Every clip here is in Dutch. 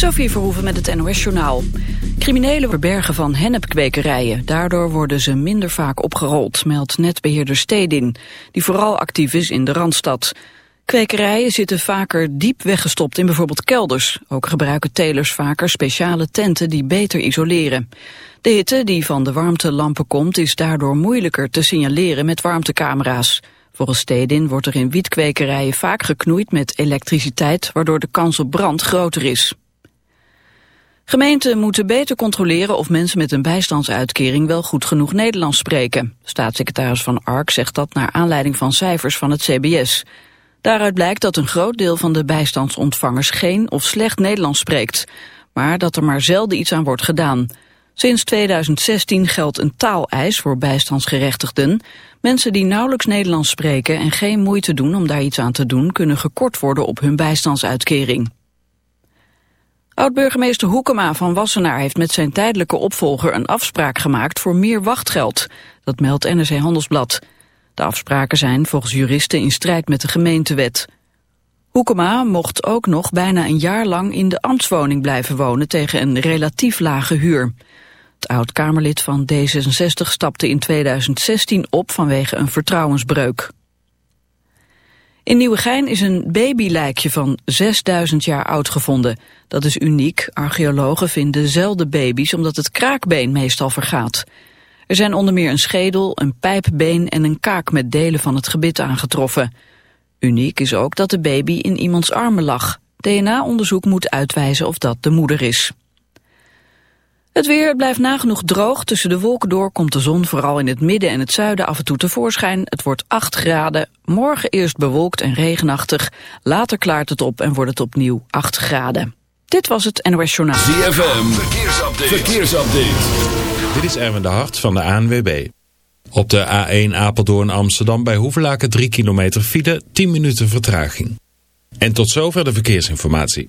Sophie Verhoeven met het NOS-journaal. Criminelen verbergen van hennepkwekerijen. Daardoor worden ze minder vaak opgerold, meldt netbeheerder Stedin... die vooral actief is in de Randstad. Kwekerijen zitten vaker diep weggestopt in bijvoorbeeld kelders. Ook gebruiken telers vaker speciale tenten die beter isoleren. De hitte die van de warmtelampen komt is daardoor moeilijker te signaleren met warmtecamera's. Volgens Stedin wordt er in wietkwekerijen vaak geknoeid met elektriciteit... waardoor de kans op brand groter is. Gemeenten moeten beter controleren of mensen met een bijstandsuitkering wel goed genoeg Nederlands spreken. Staatssecretaris Van Ark zegt dat naar aanleiding van cijfers van het CBS. Daaruit blijkt dat een groot deel van de bijstandsontvangers geen of slecht Nederlands spreekt, maar dat er maar zelden iets aan wordt gedaan. Sinds 2016 geldt een taaleis voor bijstandsgerechtigden. Mensen die nauwelijks Nederlands spreken en geen moeite doen om daar iets aan te doen, kunnen gekort worden op hun bijstandsuitkering. Oud-burgemeester Hoekema van Wassenaar heeft met zijn tijdelijke opvolger een afspraak gemaakt voor meer wachtgeld. Dat meldt NRC Handelsblad. De afspraken zijn volgens juristen in strijd met de gemeentewet. Hoekema mocht ook nog bijna een jaar lang in de ambtswoning blijven wonen tegen een relatief lage huur. Het oud-Kamerlid van D66 stapte in 2016 op vanwege een vertrouwensbreuk. In Nieuwegein is een babylijkje van 6000 jaar oud gevonden. Dat is uniek. Archeologen vinden zelden baby's omdat het kraakbeen meestal vergaat. Er zijn onder meer een schedel, een pijpbeen en een kaak met delen van het gebit aangetroffen. Uniek is ook dat de baby in iemands armen lag. DNA-onderzoek moet uitwijzen of dat de moeder is. Het weer blijft nagenoeg droog. Tussen de wolken door komt de zon vooral in het midden en het zuiden af en toe tevoorschijn. Het wordt 8 graden. Morgen eerst bewolkt en regenachtig. Later klaart het op en wordt het opnieuw 8 graden. Dit was het NOS Journaal. ZFM, verkeersupdate. verkeersupdate. Dit is Erwin de Hart van de ANWB. Op de A1 Apeldoorn Amsterdam bij Hoevelaken 3 kilometer file, 10 minuten vertraging. En tot zover de verkeersinformatie.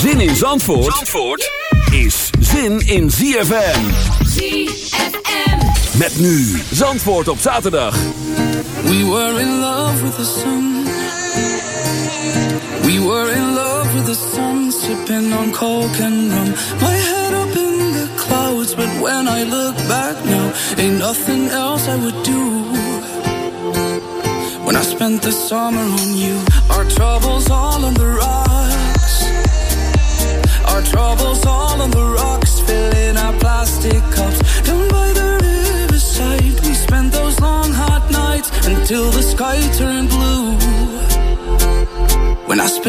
Zin in Zandvoort, Zandvoort is zin in ZFM. ZFM. Met nu Zandvoort op zaterdag. We were in love with the sun. We were in love with the sun, sipping on coke and rum. My head up in the clouds, but when I look back now, ain't nothing else I would do. When I spent the summer on you, our troubles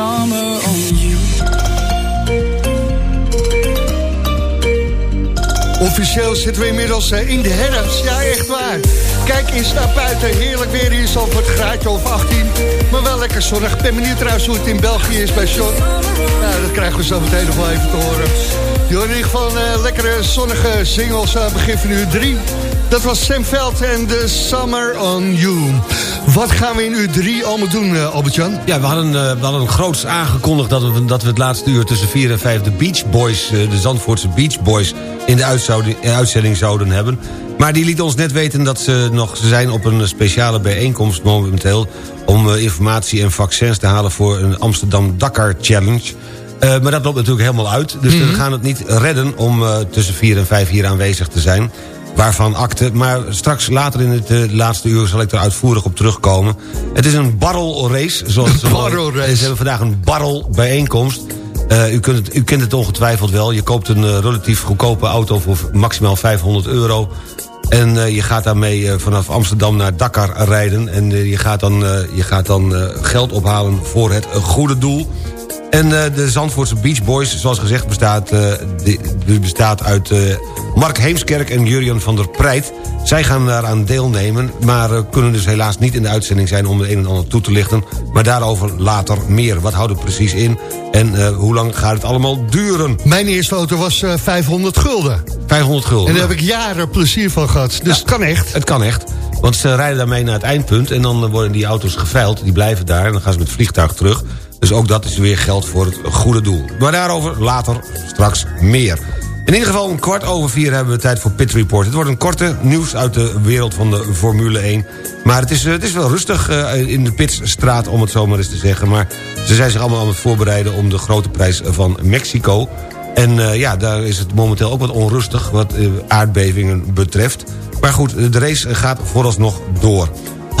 Summer on you. Officieel zitten we inmiddels eh, in de herfst. Ja, echt waar. Kijk eens naar buiten. Heerlijk weer hier zo voor het graadje of 18. Maar wel lekker zonnig. Ik ben benieuwd trouwens hoe het in België is bij Sean. Nou, dat krijgen we zo meteen nog wel even te horen. Hoort in ieder geval eh, lekkere zonnige singles aan het begin van uur 3. Dat was Sam Veld en The Summer on You. Wat gaan we in uur 3 allemaal doen, eh, Albert-Jan? Ja, we hadden, eh, we hadden groots aangekondigd dat we, dat we het laatste uur tussen 4 en 5 de Beach Boys, eh, de Zandvoortse Beach Boys, in de uitzending zouden hebben. Maar die liet ons net weten dat ze nog ze zijn op een speciale bijeenkomst momenteel... om informatie en vaccins te halen voor een Amsterdam Dakar Challenge. Maar dat loopt natuurlijk helemaal uit. Dus we gaan het niet redden om tussen 4 en 5 hier aanwezig te zijn. Waarvan akte. Maar straks later in het eh, laatste uur zal ik er uitvoerig op terugkomen. Het is een barrelrace. Zoals ze barrelrace. Ze hebben vandaag een barrel bijeenkomst. Eh, u, kunt het, u kent het ongetwijfeld wel. Je koopt een eh, relatief goedkope auto voor maximaal 500 euro. En je gaat daarmee vanaf Amsterdam naar Dakar rijden. En je gaat dan, je gaat dan geld ophalen voor het goede doel. En eh, de Zandvoortse Beach Boys, zoals gezegd, bestaat, eh, bestaat uit eh, Mark Heemskerk en Jurjan van der Preit. Zij gaan daaraan deelnemen, maar kunnen dus helaas niet in de uitzending zijn... om het een en ander toe te lichten. Maar daarover later meer. Wat houdt het precies in en hoe lang gaat het allemaal duren? Mijn eerste auto was eh, 500 gulden. 500 gulden. En daar heb ik jaren plezier van gehad. Dus het kan echt. Het kan echt. Want ze rijden daarmee naar het eindpunt... en dan worden die auto's geveild, die blijven daar... en dan gaan ze met het vliegtuig terug. Dus ook dat is weer geld voor het goede doel. Maar daarover later straks meer. In ieder geval om kwart over vier hebben we tijd voor Pit Report. Het wordt een korte nieuws uit de wereld van de Formule 1. Maar het is, eh, het is wel rustig eh, in de Pitstraat, om het zo maar eens te zeggen. Maar ze zijn zich allemaal aan het voorbereiden... om de grote prijs van Mexico... En eh, ja, daar is het momenteel ook wat onrustig wat aardbevingen betreft. Maar goed, de race gaat vooralsnog door.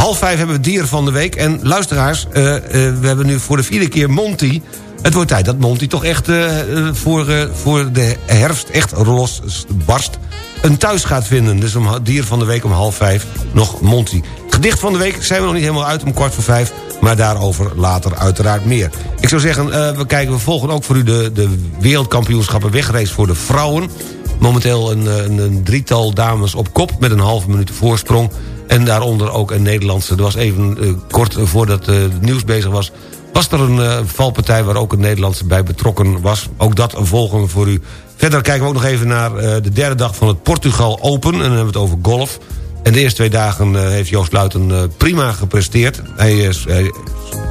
Half vijf hebben we dier van de week. En luisteraars, eh, eh, we hebben nu voor de vierde keer Monty. Het wordt tijd dat Monty toch echt eh, voor, voor de herfst echt los barst... een thuis gaat vinden. Dus om dier van de week om half vijf nog Monty. Gedicht van de week zijn we nog niet helemaal uit om kwart voor vijf... maar daarover later uiteraard meer. Ik zou zeggen, we, kijken, we volgen ook voor u de, de wereldkampioenschappen wegrace voor de vrouwen. Momenteel een, een, een drietal dames op kop met een halve minuut voorsprong. En daaronder ook een Nederlandse. Er was even eh, kort voordat eh, het nieuws bezig was... was er een eh, valpartij waar ook een Nederlandse bij betrokken was. Ook dat volgen we voor u. Verder kijken we ook nog even naar de derde dag van het Portugal Open. En dan hebben we het over golf. En de eerste twee dagen heeft Joost Luiten prima gepresteerd. Hij, hij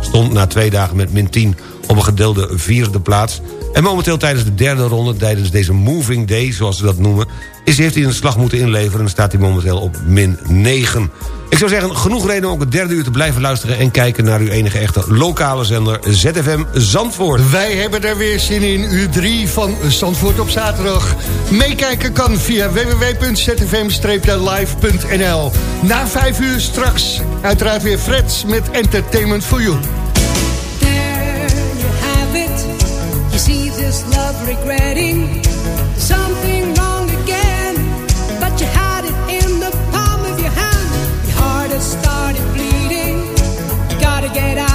stond na twee dagen met min 10 op een gedeelde vierde plaats. En momenteel tijdens de derde ronde, tijdens deze moving day, zoals ze dat noemen... Is, heeft hij een slag moeten inleveren en staat hij momenteel op min 9. Ik zou zeggen, genoeg reden om ook het derde uur te blijven luisteren... en kijken naar uw enige echte lokale zender ZFM Zandvoort. Wij hebben er weer zin in. Uur 3 van Zandvoort op zaterdag. Meekijken kan via www.zfm-live.nl. Na vijf uur straks uiteraard weer Freds met Entertainment for You. This love regretting something wrong again. But you had it in the palm of your hand. Your heart has started bleeding. You gotta get out,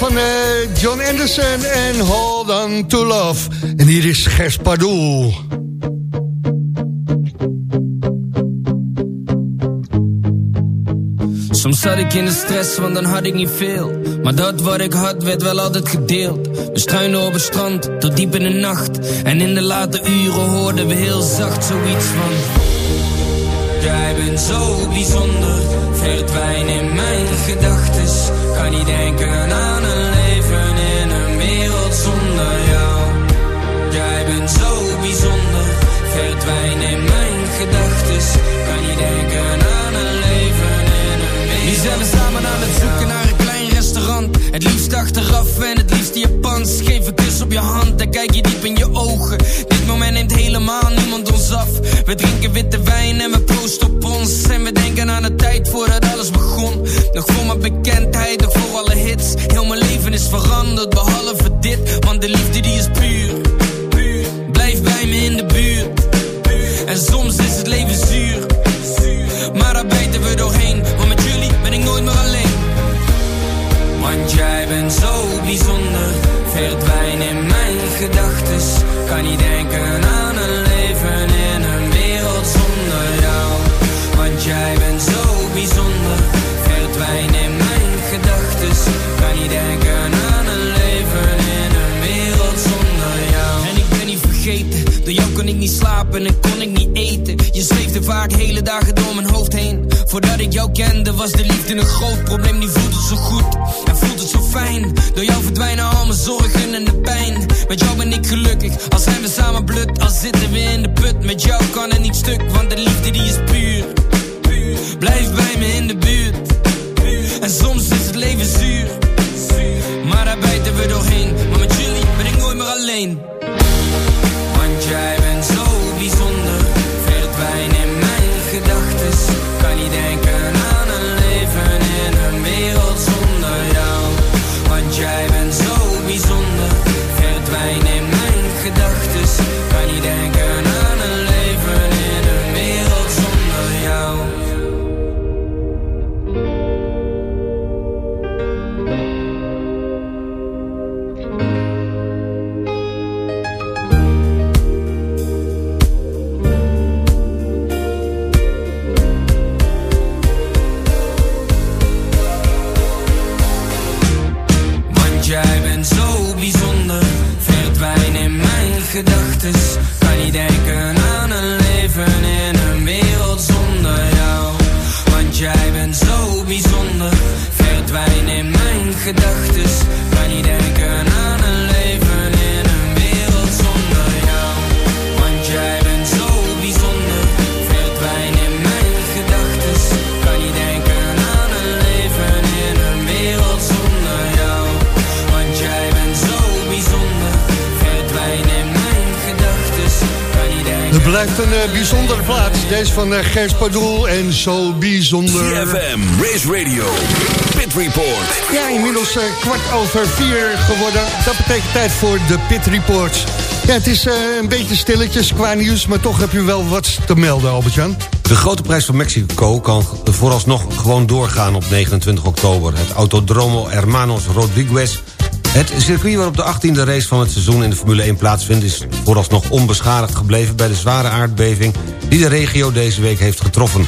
van eh, John Anderson en Hold On To Love. En hier is Gers Pardoel. Soms zat ik in de stress, want dan had ik niet veel. Maar dat wat ik had, werd wel altijd gedeeld. We struinen op het strand, tot diep in de nacht. En in de late uren hoorden we heel zacht zoiets van... Jij bent zo bijzonder, verdwijn in mijn gedachtes. Kan niet denken aan een leven in een wereld zonder jou. Jij bent zo bijzonder, verdwijn in mijn gedachtes. Kan niet denken aan een leven in een wereld Nu zijn we samen aan het zoeken naar een klein restaurant. Het liefst achteraf en het liefst Japans. Geef een kus op je hand en kijk je diep in je ogen. Dit moment neemt helemaal niemand We drinken witte wijn en we proosten op ons. En we denken aan de tijd voordat alles begon. Nog voor mijn bekendheid, nog voor alle hits. Heel mijn leven is veranderd, behalve dit. Want de liefde die is puur. Blijf bij me in de buurt. En soms is het leven zuur. Maar daar bijten we doorheen. Want met jullie ben ik nooit meer alleen. Want jij bent zo bijzonder. Verdwijn in mijn gedachtes. Kan niet denken aan een in een wereld zonder jou. Want jij bent zo bijzonder. Verdwijn in mijn gedachtes. Kan niet denken aan een leven in een wereld zonder jou. En ik ben niet vergeten. Door jou kon ik niet slapen en kon ik niet eten. Je zweefde vaak hele dagen door mijn hoofd heen. Voordat ik jou kende was de liefde een groot probleem. Die voelt het zo goed Door jou verdwijnen al mijn zorgen en de pijn. Met jou ben ik gelukkig, al zijn we samen blut. Al zitten we in de put, met jou kan het niet stuk. Want de liefde die is puur. Blijf bij me in de buurt. En soms is het leven zuur. Maar daar bijten we doorheen. Maar met jullie ben ik nooit meer alleen. Van eh, Gers Pardoel en zo bijzonder. CFM, Race Radio, Pit Report. Ja, inmiddels eh, kwart over vier geworden. Dat betekent tijd voor de Pit Report. Ja, het is eh, een beetje stilletjes qua nieuws, maar toch heb je wel wat te melden, Albert-Jan. De grote prijs van Mexico kan vooralsnog gewoon doorgaan op 29 oktober. Het Autodromo Hermanos Rodriguez... Het circuit waarop de 18e race van het seizoen in de Formule 1 plaatsvindt... is vooralsnog onbeschadigd gebleven bij de zware aardbeving... die de regio deze week heeft getroffen.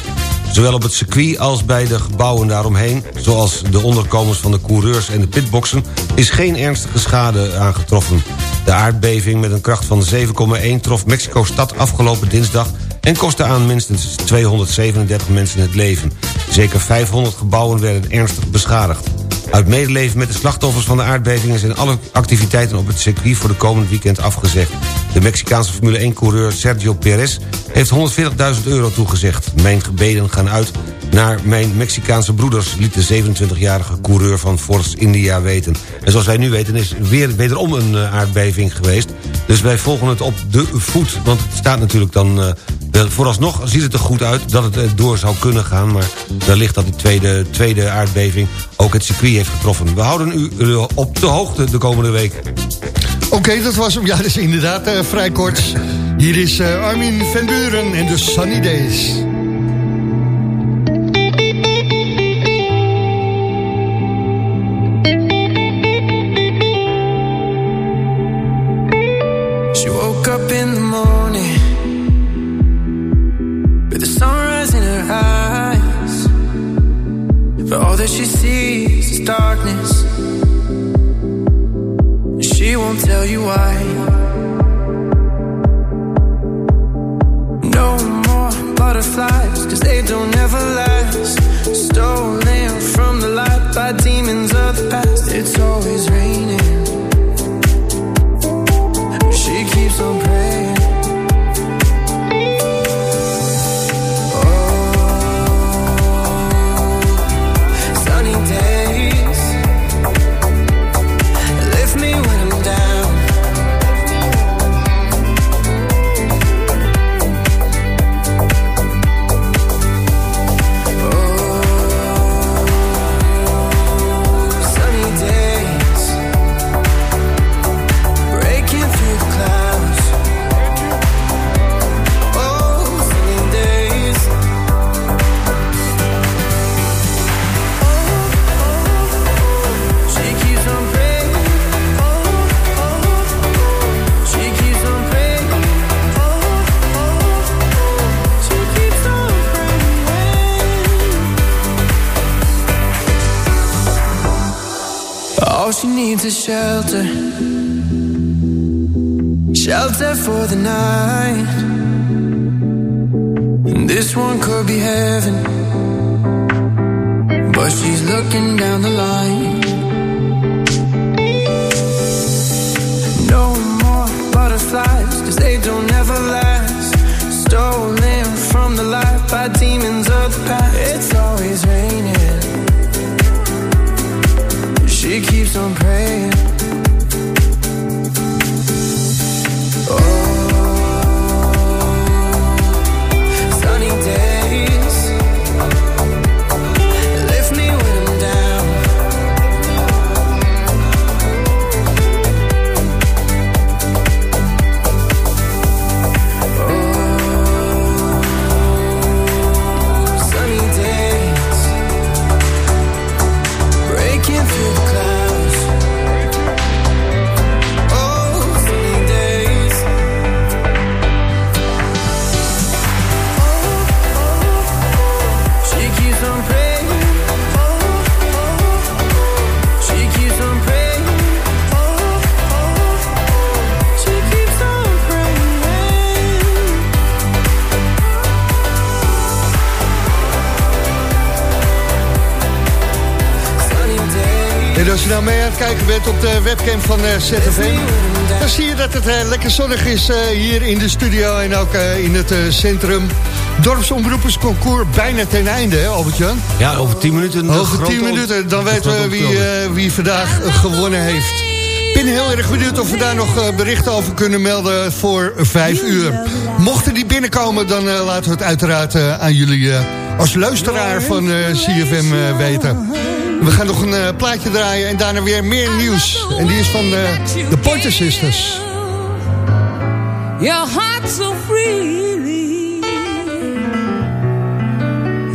Zowel op het circuit als bij de gebouwen daaromheen... zoals de onderkomens van de coureurs en de pitboxen... is geen ernstige schade aangetroffen. De aardbeving met een kracht van 7,1 trof Mexico-stad afgelopen dinsdag... en kostte aan minstens 237 mensen het leven. Zeker 500 gebouwen werden ernstig beschadigd. Uit medeleven met de slachtoffers van de aardbevingen... zijn alle activiteiten op het circuit voor de komend weekend afgezegd. De Mexicaanse Formule 1-coureur Sergio Perez heeft 140.000 euro toegezegd. Mijn gebeden gaan uit naar mijn Mexicaanse broeders... liet de 27-jarige coureur van Force India weten. En zoals wij nu weten is weer wederom een eh, aardbeving geweest. Dus wij volgen het op de voet. Want het staat natuurlijk dan... vooralsnog ziet het er goed uit dat het eh, door zou kunnen gaan... maar wellicht dat die tweede, tweede aardbeving ook het circuit heeft getroffen. We houden u eh, op de hoogte de komende week. Oké, dat was hem. Ja, dat is inderdaad eh, vrij kort. Hier is Armin van Buren en de Sunny Days. Nou mee aan het kijken bent op de webcam van eh, ZFM... dan zie je dat het eh, lekker zonnig is eh, hier in de studio en ook in het centrum. Dorpsomroepersconcours bijna ten einde, hè Albert-Jan? Ja, over 10 minuten. Over 10 minuten, dan weten we wie, wie vandaag gewonnen heeft. Ik ben heel erg benieuwd of we daar nog berichten over kunnen melden voor 5 uur. Mochten die binnenkomen, dan laten we het uiteraard aan jullie als luisteraar van CFM weten. We gaan nog een eh, plaatje draaien en daarna weer meer nieuws. En die is van eh, de Pointer Sisters. Your heart so freely,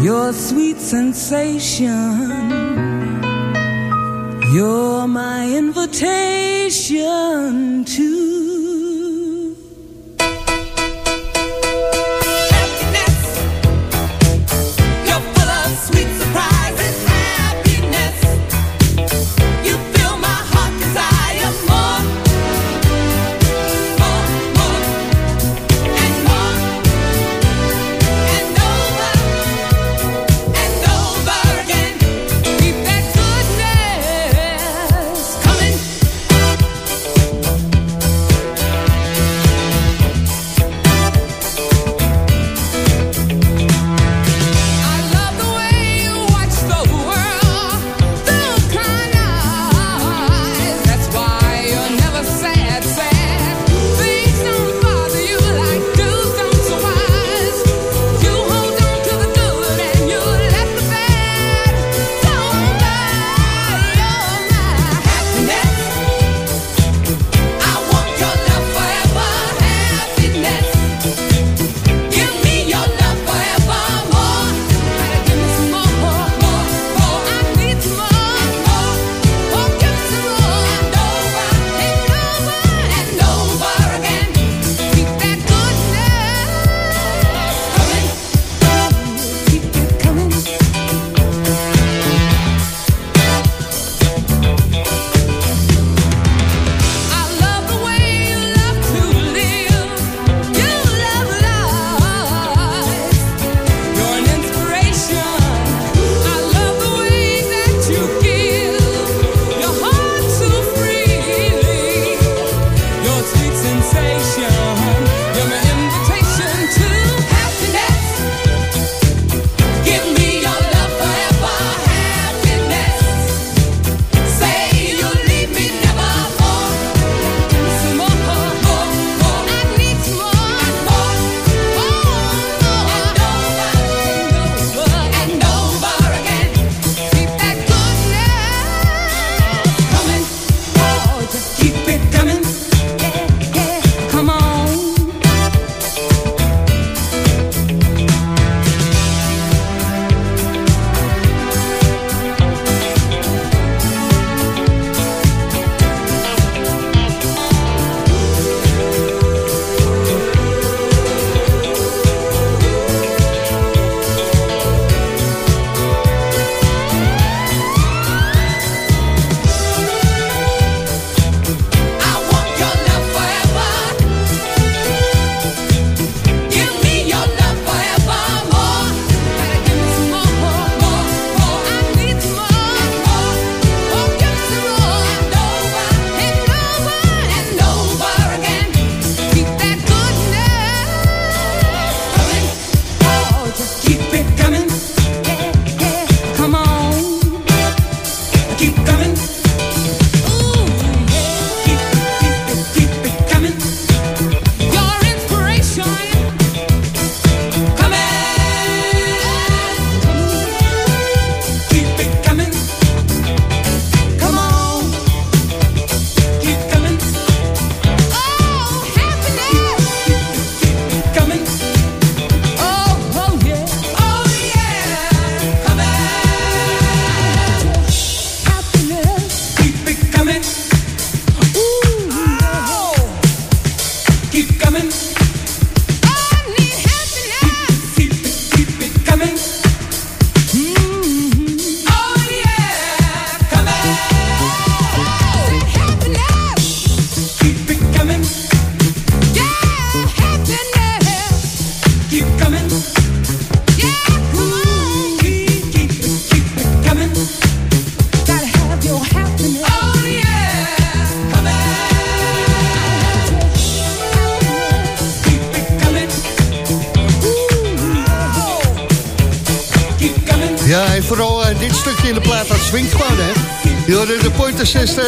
your sweet sensation. You're my invitation to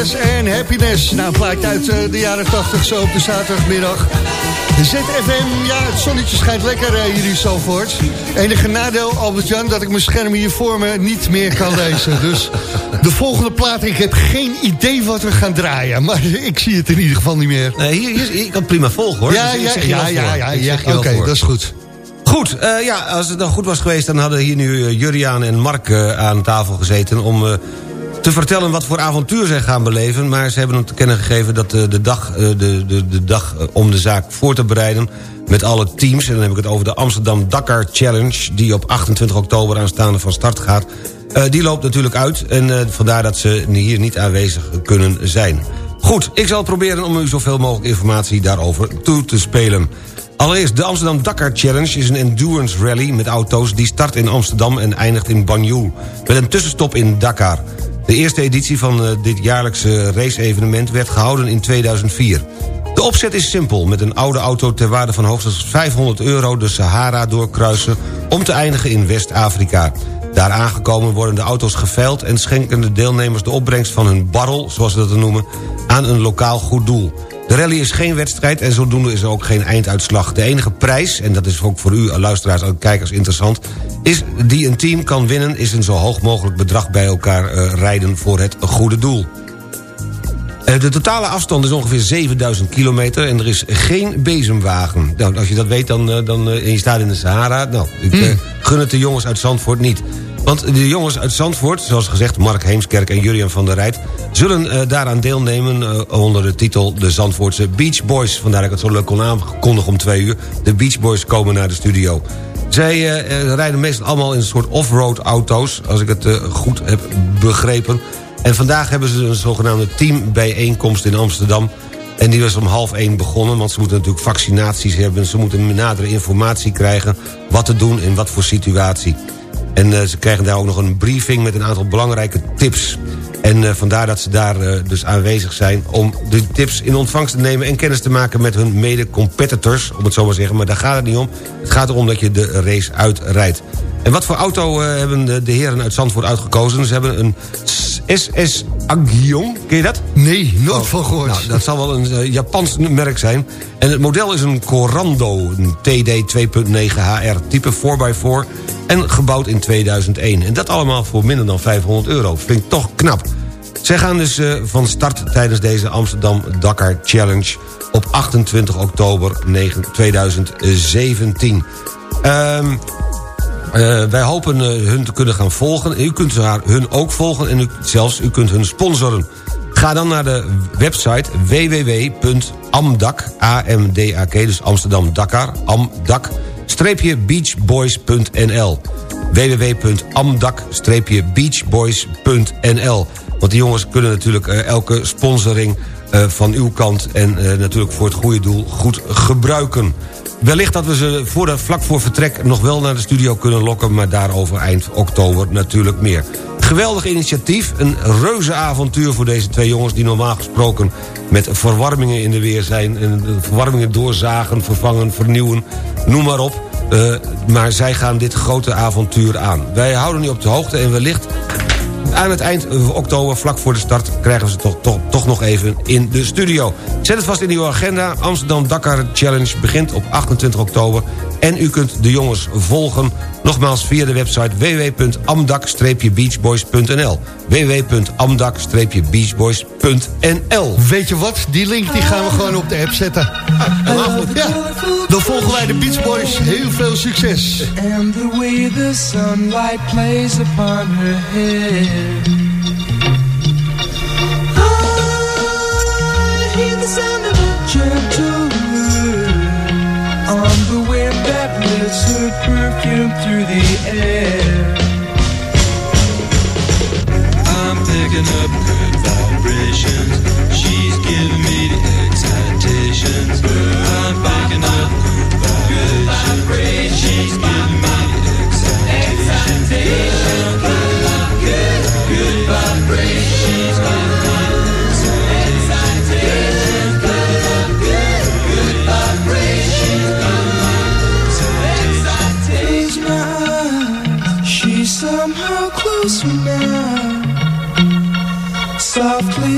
Sisters en Happiness. Nou, een plaatje uit eh, de jaren 80 zo op de zaterdagmiddag. ZFM, ja, het zonnetje schijnt lekker eh, hier in Zalvoort. Enige nadeel, Albert-Jan, dat ik mijn scherm hier voor me niet meer kan lezen. Dus de volgende plaat, ik heb geen idee wat we gaan draaien. Maar ik zie het in ieder geval niet meer. Nee, hier, hier, ik kan het prima volgen hoor. Ja, Dus ik ja, ja, ja, ja, ja. Oké, dat is goed. Goed, eh, ja, als het dan goed was geweest... dan hadden hier nu eh, Juriaan en Mark aan tafel gezeten... om te vertellen wat voor avontuur zij gaan beleven. Maar ze hebben hem te kennen gegeven dat eh, de dag, eh, de, de, de dag eh, om de zaak voor te bereiden... met alle teams, en dan heb ik het over de Amsterdam Dakar Challenge... die op 28 oktober aanstaande van start gaat... die loopt natuurlijk uit en vandaar dat ze hier niet aanwezig kunnen zijn. Goed, ik zal proberen om u zoveel mogelijk informatie daarover toe te spelen. Allereerst, de Amsterdam Dakar Challenge is een endurance rally met auto's... die start in Amsterdam en eindigt in Banjul... met een tussenstop in Dakar. De eerste editie van eh, dit jaarlijkse race-evenement werd gehouden in 2004. De opzet is simpel, met een oude auto ter waarde van hoogstens 500 euro... de Sahara doorkruisen om te eindigen in West-Afrika. Daar aangekomen worden de auto's geveild... en schenken de deelnemers de opbrengst van hun barrel, zoals ze dat noemen... aan een lokaal goed doel. De rally is geen wedstrijd en zodoende is er ook geen einduitslag. De enige prijs, en dat is ook voor u luisteraars en kijkers interessant... is die een team kan winnen, is een zo hoog mogelijk bedrag bij elkaar eh, rijden voor het goede doel. Eh, De totale afstand is ongeveer 7000 kilometer en er is geen bezemwagen. Nou, als je dat weet dan, eh, dan, en je staat in de Sahara... nou, ik eh, gun het de jongens uit Zandvoort niet. Want de jongens uit Zandvoort, zoals gezegd... Mark Heemskerk en Julian van der Rijt... zullen eh, daaraan deelnemen eh, onder de titel... de Zandvoortse Beach Boys. Vandaar dat ik het zo leuk kon aankondigen om twee uur. De Beach Boys komen naar de studio. Zij eh, rijden meestal allemaal in een soort off-road auto's... als ik het goed heb begrepen... En vandaag hebben ze een zogenaamde teambijeenkomst in Amsterdam. En die was om half één begonnen, want ze moeten natuurlijk vaccinaties hebben. Ze moeten nadere informatie krijgen wat te doen in wat voor situatie. En eh, ze krijgen daar ook nog een briefing met een aantal belangrijke tips. En eh, vandaar dat ze daar eh, dus aanwezig zijn om de tips in ontvangst te nemen... en kennis te maken met hun mede-competitors, om het zo maar zeggen. Maar daar gaat het niet om. Het gaat erom dat je de race uitrijdt. En wat voor auto hebben de heren uit Zandvoort uitgekozen? Ze hebben een SS Agion, ken je dat? Nee, nooit van gehoord. Nou, dat zal wel een eh, Japans merk zijn. En het model is een Corando, een TD 2.9 HR, type 4x4... en gebouwd in 2001. En dat allemaal voor minder dan 500 euro. Vind ik toch knap. Zij gaan dus eh, van start tijdens deze Amsterdam Dakar Challenge... op 28 oktober 9 2017. Ehm eh, wij hopen eh, hun te kunnen gaan volgen. U kunt haar- hun ook volgen en zelfs u kunt hun sponsoren. Ga dan naar de website www.amdak, A-M-D-A-K, dus Amsterdam Dakar, amdak, beachboys.nl www.amdak-beachboys.nl Want die jongens kunnen natuurlijk eh, elke sponsoring van uw kant... en natuurlijk voor het goede doel goed gebruiken. Wellicht dat we ze voor de, vlak voor vertrek nog wel naar de studio kunnen lokken... maar daarover eind oktober natuurlijk meer. Geweldig initiatief, een reuze avontuur voor deze twee jongens... die normaal gesproken met verwarmingen in de weer zijn... en verwarmingen doorzagen, vervangen, vernieuwen, noem maar op... Eh, maar zij gaan dit grote avontuur aan. Wij houden u op de hoogte en wellicht aan het eind van oktober, vlak voor de start... krijgen we ze toch, toch nog even in de studio. Zet het vast in uw agenda. Amsterdam Dakar Challenge begint op 28 oktober. En u kunt de jongens volgen, nogmaals via de website... www.amdak-beachboys.nl www.amdak-beachboys.nl Weet je wat? Die link die gaan we gewoon op de app zetten. Ja, dan volgen wij de Beach Boys. Heel veel succes. And the way the sunlight plays upon her. The sound of a gentle wind on the wind that lifts her perfume through the air. I'm picking up good vibrations. She's giving me the excitations. I'm picking up good vibrations. She's giving me the excitations.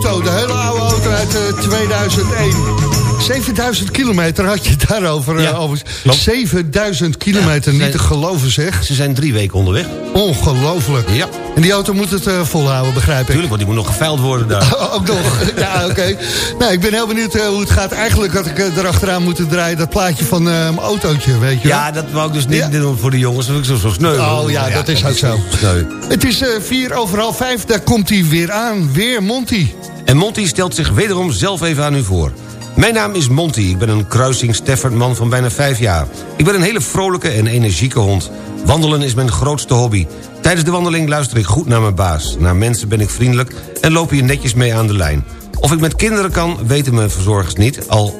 De hele oude auto uit eh, 2001. 7000 kilometer had je daarover. Ja, eh, over. klopt. 7000 kilometer, Ja, niet te geloven zeg. Ze zijn drie weken onderweg. Ongelooflijk. Ja. En die auto moet het eh, volhouden, begrijp ik. Tuurlijk, want die moet nog geveild worden daar. Ook nog. Ja, oké. Nou, ik ben heel benieuwd eh, hoe het gaat. Eigenlijk had ik erachteraan moeten draaien... dat plaatje van mijn autootje, weet je. Ja, dat wou ik dus niet Ja. doen voor de jongens. Dat vind ik zo, zo sneu. Oh ja, dat is ook zo. Sneu. Het is vier over half vijf, daar komt hij weer aan. Weer Monty. En Monty stelt zich wederom zelf even aan u voor. Mijn naam is Monty. Ik ben een kruising Staffordman van bijna vijf jaar. Ik ben een hele vrolijke en energieke hond. Wandelen is mijn grootste hobby. Tijdens de wandeling luister ik goed naar mijn baas. Naar mensen ben ik vriendelijk en loop hier netjes mee aan de lijn. Of ik met kinderen kan, weten mijn verzorgers niet. Al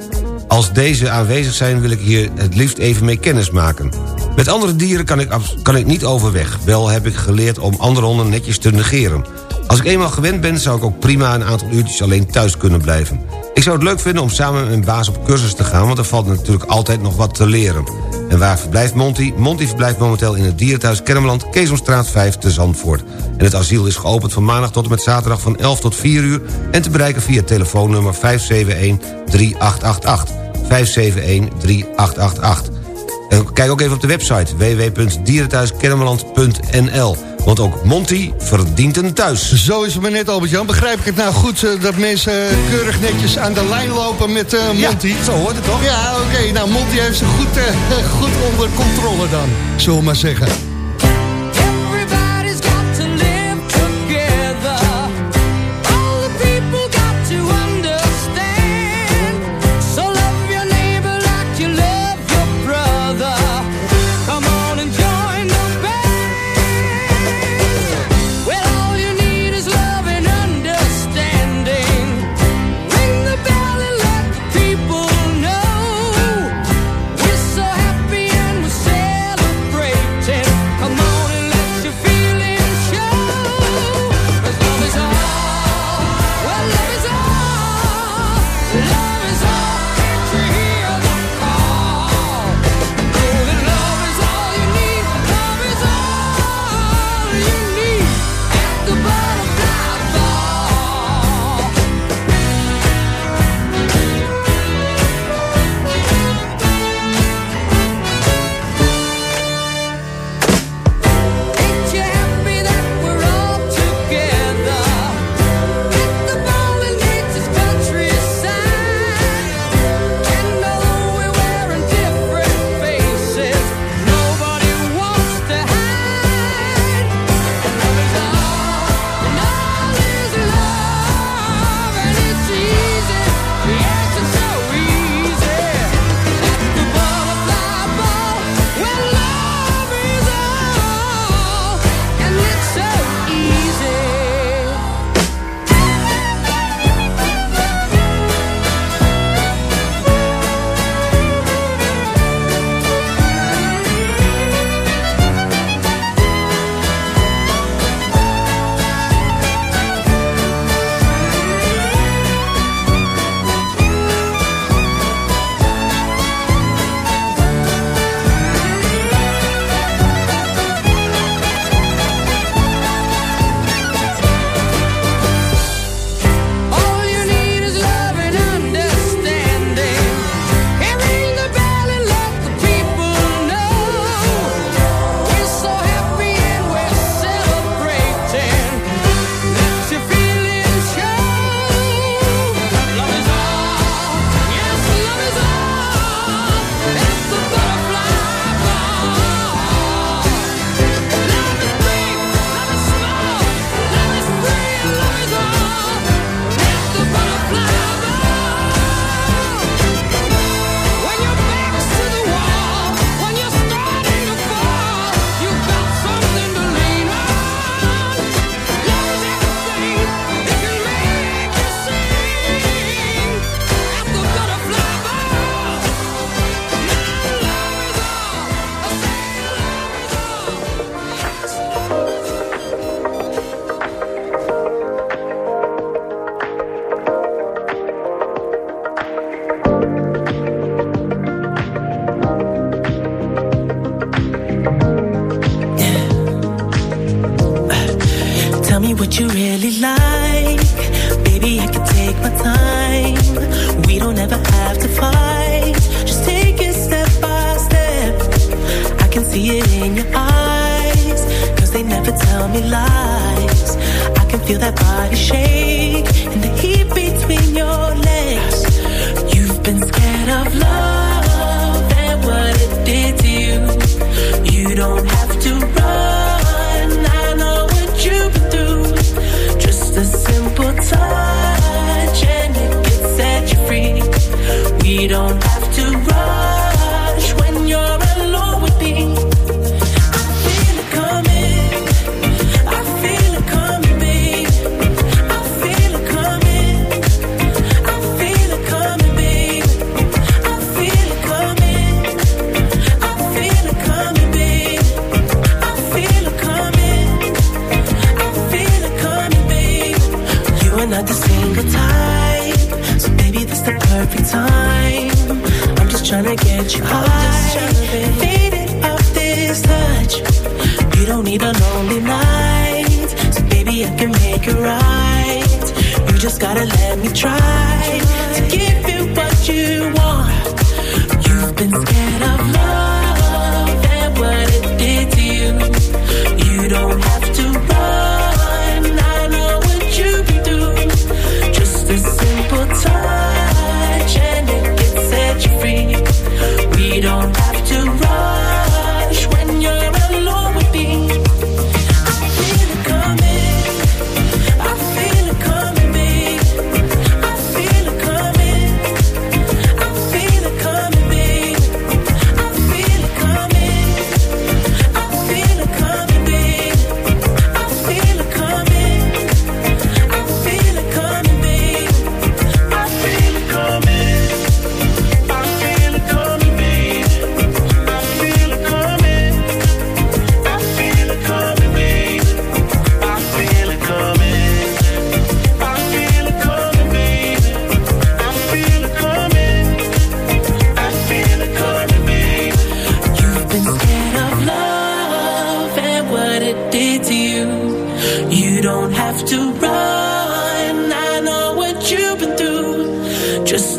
als deze aanwezig zijn wil ik hier het liefst even mee kennis maken. Met andere dieren kan ik, kan ik niet overweg. Wel heb ik geleerd om andere honden netjes te negeren. Als ik eenmaal gewend ben, zou ik ook prima een aantal uurtjes alleen thuis kunnen blijven. Zou het leuk vinden om samen met mijn baas op cursus te gaan... want er valt natuurlijk altijd nog wat te leren. En waar verblijft Monty? Monty verblijft momenteel in het dierenthuis Kennemerland... Keesomstraat 5 te Zandvoort. En het asiel is geopend van maandag tot en met zaterdag van 11 tot 4 uur... en te bereiken via telefoonnummer 571-3888. 571-3888. En kijk ook even op de website www.dierenthuiskennemerland.nl. Want ook Monty verdient een thuis. Zo is het maar net, Albert-Jan. Begrijp ik het nou goed eh, dat mensen eh, keurig netjes aan de lijn lopen met eh, Monty? Ja, zo hoort het toch? Ja, oké. Nou, Monty heeft ze goed, goed onder controle dan, zullen we maar zeggen.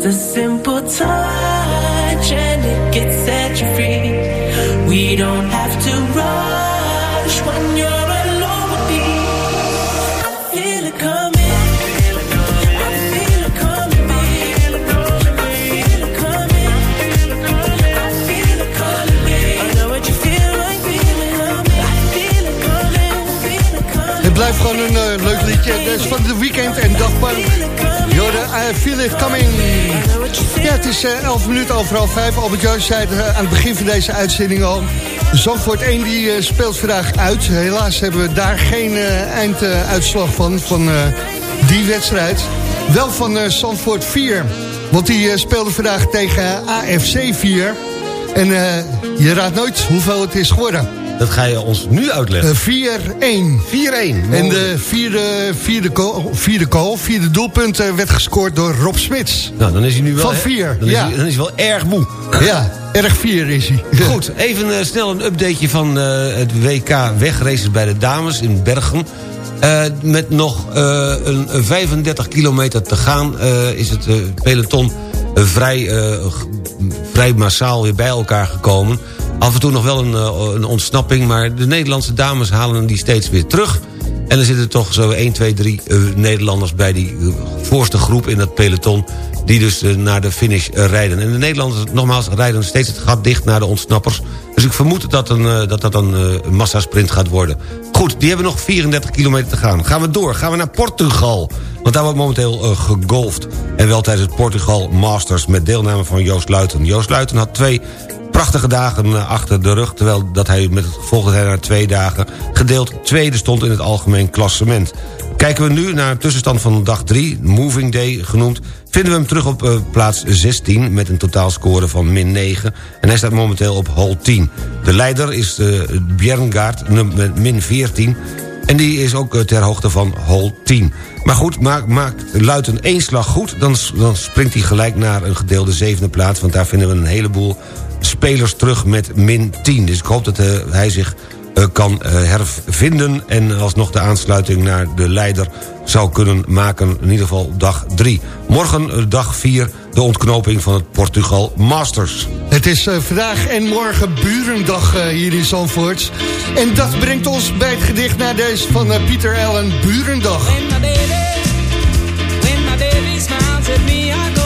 A simple touch and it can set you free. We don't have to rush when you're alone with me. I feel it coming. I feel it coming, babe. I feel it coming. I feel it coming, babe. I know what you feel like, feeling coming. I feel it coming, feel it coming. Het blijft gewoon een eh, leuk liedje. Dat is van de weekend en dagbank. Jorde, I feel it coming. Ja, het is eh, 11 minuten over half 5. Albert Jan zei het eh, aan het begin van deze uitzending al. Zandvoort 1 die eh, speelt vandaag uit. Helaas hebben we daar geen eh, einduitslag van, van eh, die wedstrijd. Wel van eh, Zandvoort 4. Want die eh, speelde vandaag tegen AFC 4. En eh, je raadt nooit hoeveel het is geworden. Dat ga je ons nu uitleggen. Eh, 4-1. 4-1. En de vierde, vierde, goal, vierde goal, vierde doelpunt eh, werd gescoord door Rob Smits. Nou, dan is hij nu wel... Van vier, Dan is, ja. hij, dan is hij wel erg moe. Ja, erg vier is hij. Goed, even eh, snel een updateje van eh, het WK wegraces bij de dames in Bergen. Met nog een 35 kilometer te gaan is het peloton vrij, vrij massaal weer bij elkaar gekomen. Af en toe nog wel een, eh, een ontsnapping, maar de Nederlandse dames halen die steeds weer terug. En er zitten toch zo 1, 2, 3 eh, Nederlanders bij die eh, voorste groep in dat peloton... die dus eh, naar de finish rijden. En de Nederlanders, nogmaals, rijden steeds het gat dicht naar de ontsnappers. Dus ik vermoed dat een, dat, dat een massasprint gaat worden. Goed, die hebben nog 34 kilometer te gaan. Gaan we door, gaan we naar Portugal. Want daar wordt momenteel gegolfd. En wel tijdens het Portugal Masters met deelname van Joost Luiten. Joost Luiten had twee prachtige dagen eh, achter de rug... terwijl dat hij met het gevolg dat na twee dagen gedeeld tweede stond in het algemeen klassement. Kijken we nu naar een tussenstand van dag 3, Moving Day genoemd... vinden we hem terug op eh, plaats 16 met een totaalscore van min 9. En hij staat momenteel op hole 10. De leider is uh, Bjerngaard num- met min 14... En die is ook eh, ter hoogte van hole 10. Maar goed, maakt maakt Luiten één slag goed... Dan, dan springt hij gelijk naar een gedeelde zevende plaats... want daar vinden we een heleboel spelers terug met min 10. Dus ik hoop dat eh, hij zich eh, kan eh, hervinden... en alsnog de aansluiting naar de leider zou kunnen maken. In ieder geval dag 3. Morgen dag 4 de ontknoping van het Portugal Masters. Het is eh, vandaag en morgen Burendag eh, hier in Zandvoort. En dat brengt ons bij het gedicht naar deze van Pieter Allen, Burendag. When my baby, when my baby smiles at me, I go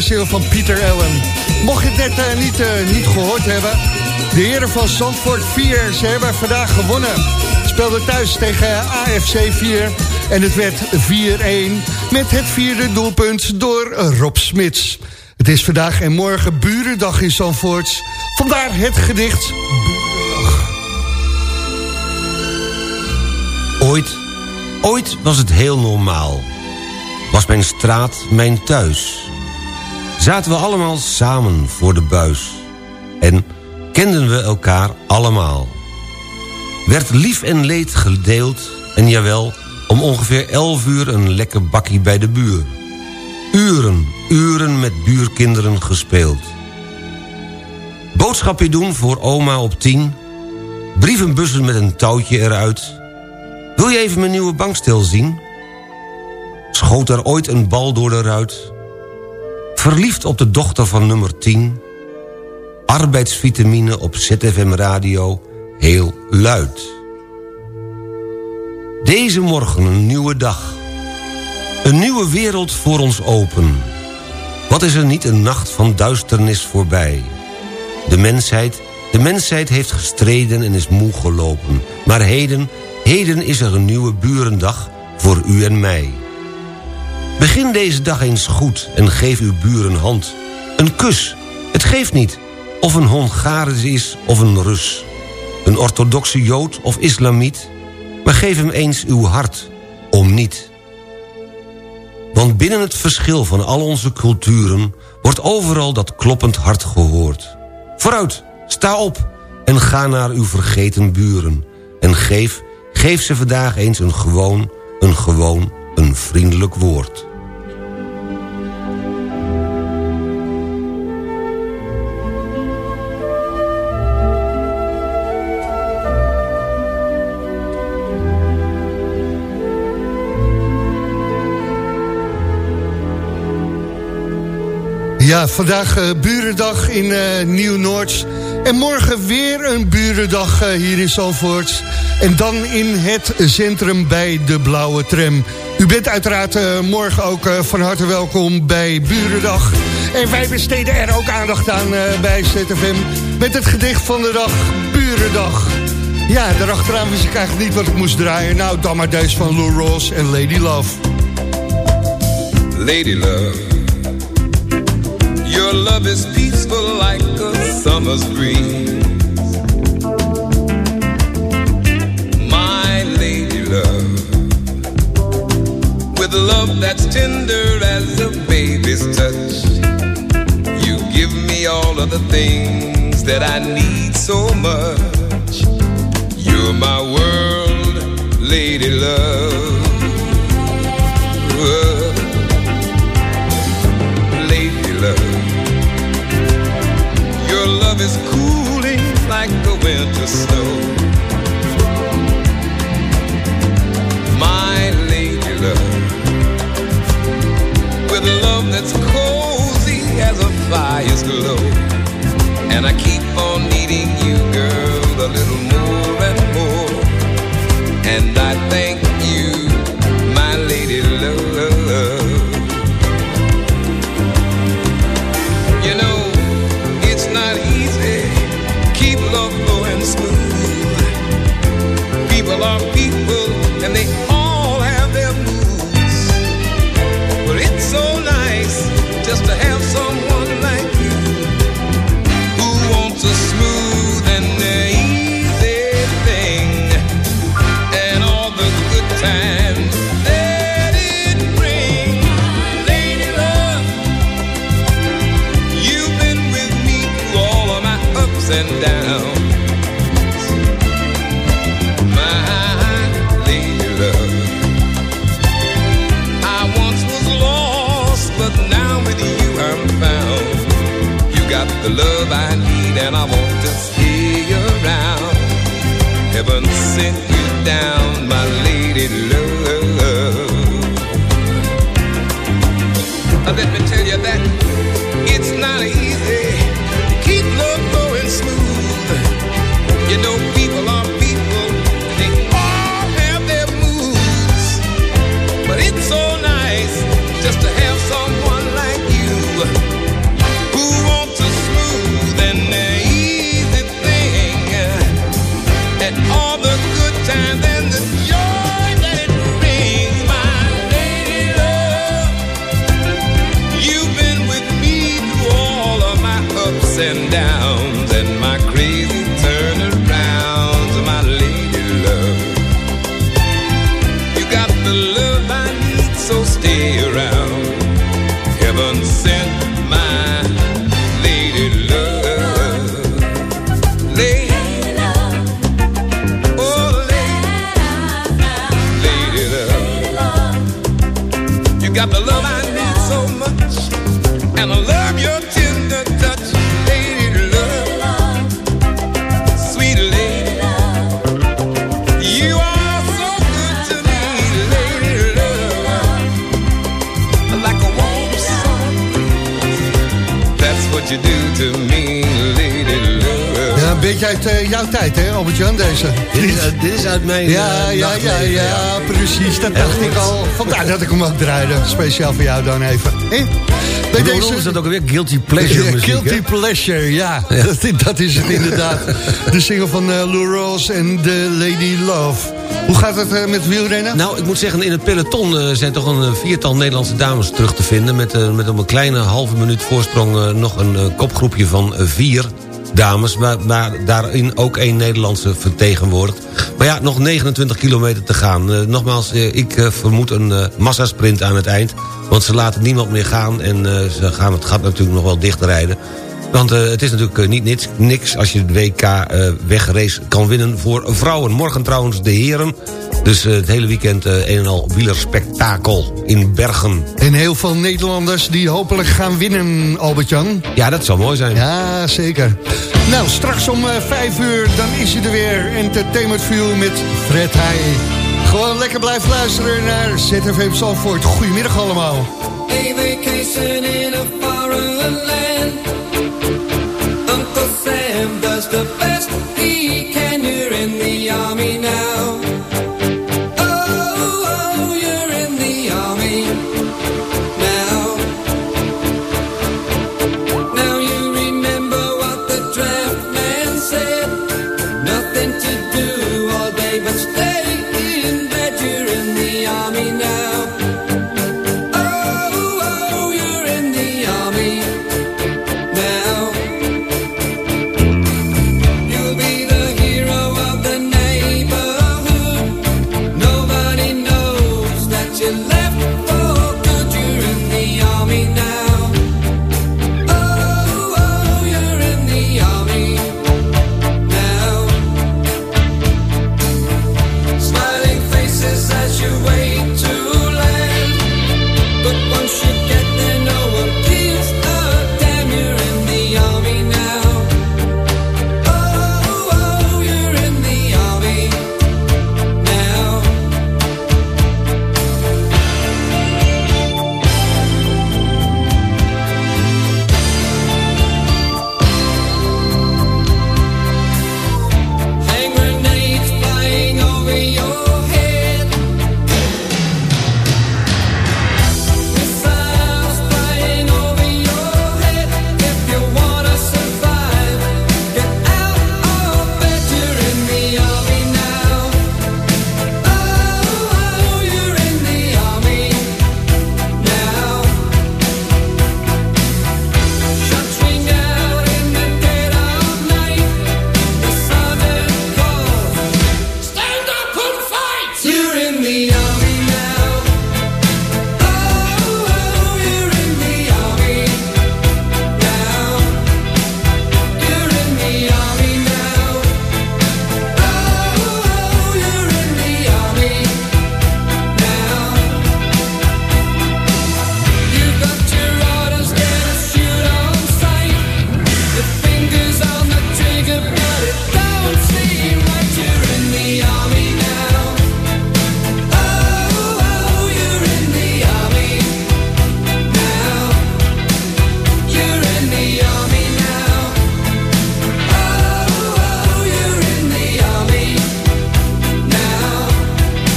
de, van Pieter Allen. Mocht je het net eh, niet, eh, niet gehoord hebben... de heren van Zandvoort 4, ze hebben vandaag gewonnen. Speelden thuis tegen AFC 4 en het werd 4-1... met het vierde doelpunt door Rob Smits. Het is vandaag en morgen Burendag in Zandvoort. Vandaar het gedicht Ooit, ooit was het heel normaal. Was mijn straat mijn thuis. Zaten we allemaal samen voor de buis. En kenden we elkaar allemaal. Werd lief en leed gedeeld. En jawel, om ongeveer elf uur een lekker bakkie bij de buur. Uren, uren met buurkinderen gespeeld. Boodschapje doen voor oma op tien. Brievenbussen met een touwtje eruit. Wil je even mijn nieuwe bankstel zien? Schoot er ooit een bal door de ruit? Verliefd op de dochter van nummer 10? Arbeidsvitamine op ZFM Radio, heel luid. Deze morgen een nieuwe dag. Een nieuwe wereld voor ons open. Wat is er niet een nacht van duisternis voorbij? De mensheid, de mensheid heeft gestreden en is moe gelopen. Maar heden, heden is er een nieuwe burendag voor u en mij. Begin deze dag eens goed en geef uw buren hand. Een kus, het geeft niet. Of een Hongaris is of een Rus. Een orthodoxe Jood of Islamiet. Maar geef hem eens uw hart, om niet. Want binnen het verschil van al onze culturen... wordt overal dat kloppend hart gehoord. Vooruit, sta op en ga naar uw vergeten buren. En geef, geef ze vandaag eens een gewoon, een gewoon, een vriendelijk woord. Ja, vandaag uh, Burendag in uh, Nieuw-Noord. En morgen weer een Burendag eh, hier in Zalvoort. En dan in het centrum bij de Blauwe Tram. U bent uiteraard eh, morgen ook eh, van harte welkom bij Burendag. En wij besteden er ook aandacht aan bij ZFM... met het gedicht van de dag, Burendag. Ja, daarachteraan wist ik eigenlijk niet wat ik moest draaien. Nou, dan maar deze van Lou Ross en Lady Love. Lady love, your love is peaceful like a summer's breeze. My lady love, with a love that's tender as a baby's touch. You give me all of the things that I need so much. You're my world, lady love. Is cooling like the winter snow. My lady love. With love that's cozy as a fire's glow. And I keep on needing you, girl, a little more and more. And I thank all our people. Beetje uit eh, jouw tijd, hè, Albert-Jan, deze. Dit is, uit- dit is uit mijn Ja, eh, ja, ja, ja, precies. Dat dacht ik al. Vandaar dat ik hem ook draaide. Speciaal voor jou dan even. Bij Hoe noemen ze dat ook weer? Guilty pleasure muziek, Guilty hè? Pleasure, ja. Dat, dat is het inderdaad. De single van eh Lou Rawls en The Lady Love. Hoe gaat het met wielrennen? Nou, ik moet zeggen, in het peloton zijn toch een viertal Nederlandse dames terug te vinden... met, met op een kleine halve minuut voorsprong nog een kopgroepje van vier dames... Maar, maar daarin ook één Nederlandse vertegenwoordigd. Maar ja, nog 29 kilometer te gaan. Eh, nogmaals, eh, ik eh, vermoed een massasprint aan het eind... want ze laten niemand meer gaan en ze gaan het gat natuurlijk nog wel dichtrijden... Want eh, het is natuurlijk eh, niet niks, niks als je de WK eh, wegrace kan winnen voor vrouwen. Morgen trouwens de heren. Dus het hele weekend eh, een en al wielerspektakel in Bergen. En heel veel Nederlanders die hopelijk gaan winnen, Albert-Jan. Ja, dat zou mooi zijn. Ja, zeker. Nou, straks om eh, vijf uur, dan is hij er weer. Entertainment View met Fred Heij. Gewoon lekker blijven luisteren naar ZFM Zalvoort. Goedemiddag allemaal. a vacation in a foreign land. Uncle Sam does the best he can. You're in the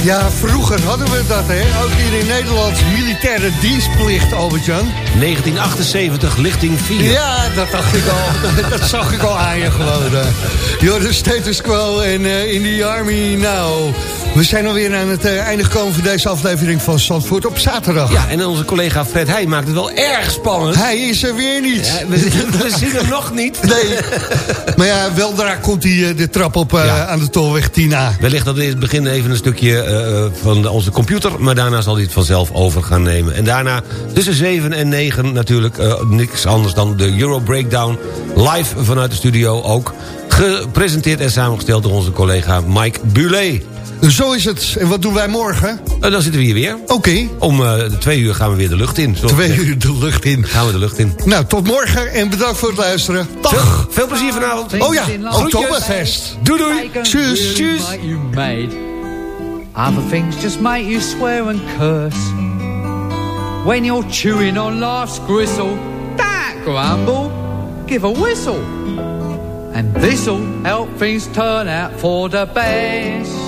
Ja, vroeger hadden we dat, hè? Ook hier in Nederland. Militaire dienstplicht, Albert-Jan. 1978, lichting 4. Ja, dat dacht ik al. dat zag ik al aan je gewoon. Joh, de status quo en eh, in the army now. We zijn alweer aan het eh, einde gekomen van deze aflevering van Zandvoort op zaterdag. Ja, en onze collega Fred Heij maakt het wel erg spannend. Hij is er weer niet. Ja, we, we zien hem nog niet. Nee. Maar ja, weldra komt hij eh, de trap op eh, Ja. aan de tolweg 10A. Wellicht dat we in het begin even een stukje van onze computer... maar daarna zal hij het vanzelf over gaan nemen. En daarna tussen 7 en 9 natuurlijk niks anders dan de Euro Breakdown... live vanuit de studio ook. Gepresenteerd en samengesteld door onze collega Mike Bulet. Zo is het. En wat doen wij morgen? En dan zitten we hier weer. Oké, Om eh, twee uur gaan we weer de lucht in. Twee uur de lucht in. Gaan we de lucht in. Nou, tot morgen en bedankt voor het luisteren. Dag. Veel, veel plezier vanavond. Oh ja. Oktoberfest. Doei doei. Tjus. Tjus. Other things just make you swear and curse. When you're chewing on life's gristle, don't grumble, give a whistle. And this'll help things turn out for the best.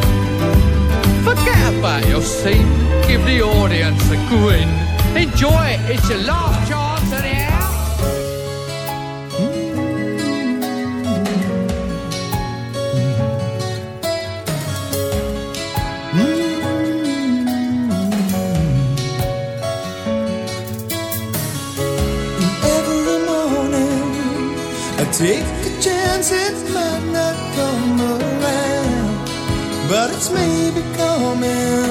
Forget your scene. Give the audience a grin. Enjoy it. It's your last chance anyhow. Take a chance, it might not come around, but it's me. Coming